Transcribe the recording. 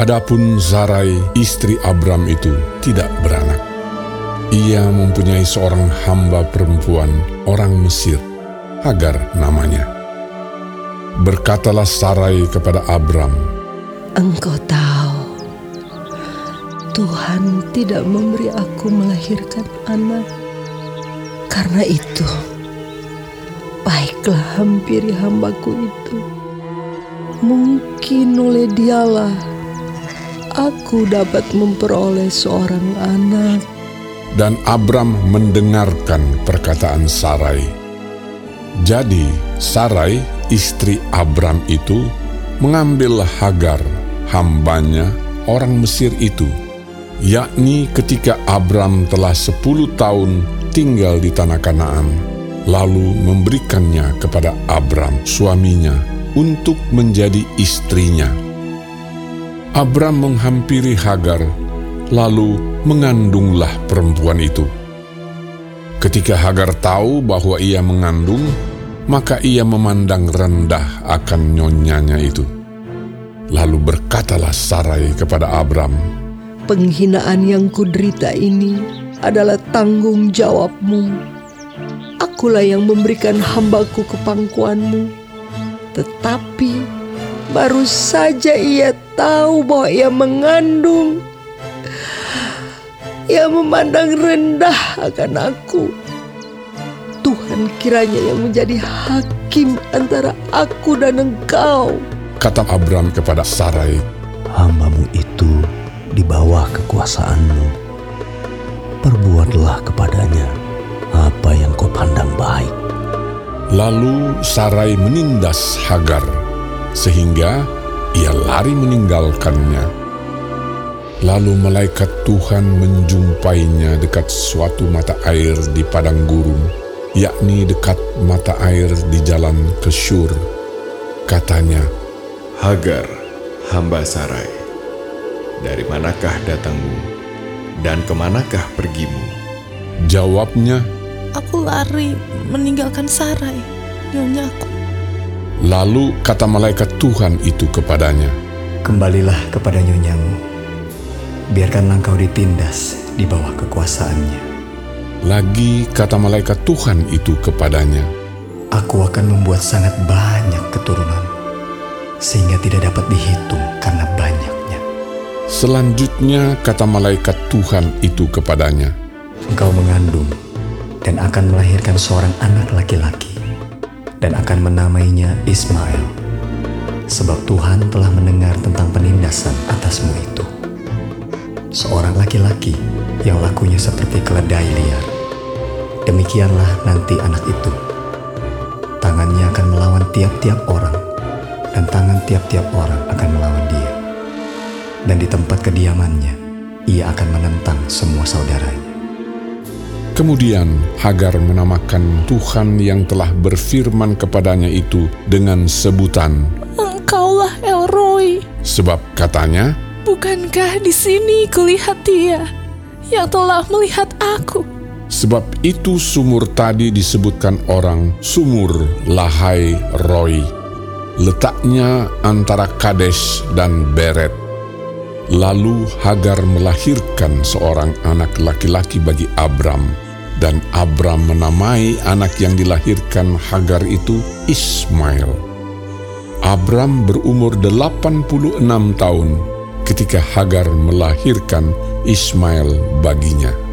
Adapun Sarai, istri Abram itu tidak beranak. Ia mempunyai seorang hamba perempuan, orang Mesir, Hagar namanya. Berkatalah Sarai kepada Abram, Engkau tahu, Tuhan tidak memberi aku melahirkan anak. Karena itu, baiklah hampiri hambaku itu. Mungkin oleh dialah aku dapat memperoleh seorang anak. dan Abram mendengarkan perkataan Sarai. Jadi Sarai, istri Abram itu, mengambil Hagar, hambanya, orang Mesir itu, yakni ketika Abram telah sepuluh tahun tinggal di tanah Kanaan, lalu memberikannya kepada Abram, suaminya, untuk menjadi istrinya. Abram menghampiri Hagar, lalu mengandunglah perempuan itu. Ketika Hagar tahu bahwa ia mengandung, maka ia memandang rendah akan nyonyanya itu. Lalu berkatalah Sarai kepada Abram, Penghinaan yang kuderita ini adalah tanggung jawabmu. Akulah yang memberikan hambaku ke pangkuanmu. Tetapi baru saja ia tahu bahwa ia mengandung. Ia memandang rendah akan aku. Tuhan kiranya yang menjadi hakim antara aku dan engkau. kata Abram kepada Sarai, hambamu itu di bawah kekuasaanmu. Perbuatlah kepadanya apa yang kau pandang baik. Lalu Sarai menindas Hagar, sehingga ia lari meninggalkannya. Lalu malaikat Tuhan menjumpainya dekat suatu mata air di padang gurun, yakni dekat mata air di jalan ke Syur. Katanya, Hagar, hamba Sarai, dari manakah datangmu dan ke manakah pergimu? jawabnya, Aku lari meninggalkan Sarai, nyonyaku. lalu kata malaikat Tuhan itu kepadanya, Kembalilah kepada nyonyamu. Biarkanlah engkau ditindas di bawah kekuasaannya. lagi kata malaikat Tuhan itu kepadanya, Aku akan membuat sangat banyak keturunan, sehingga tidak dapat dihitung karena banyaknya. Selanjutnya kata malaikat Tuhan itu kepadanya, Engkau mengandung dan akan melahirkan seorang anak laki-laki, dan akan menamainya Ismail, sebab Tuhan telah mendengar tentang penindasan atasmu itu. Seorang laki-laki yang lakunya seperti keledai liar. Demikianlah nanti anak itu. Tangannya akan melawan tiap-tiap orang, dan tangan tiap-tiap orang akan melawan dia. Dan di tempat kediamannya, ia akan menentang semua saudaranya. Kemudian Hagar menamakan Tuhan yang telah berfirman kepadanya itu dengan sebutan, Engkaulah Elroy. sebab katanya, Bukankah di sini kulihat dia yang telah melihat aku? sebab itu sumur tadi disebutkan orang sumur Lahai Roy. Letaknya antara Kades dan Beret. Lalu Hagar melahirkan seorang anak laki-laki bagi Abram, dan Abram menamai anak yang dilahirkan Hagar itu Ismail. Abram berumur 86 tahun ketika Hagar melahirkan Ismail baginya.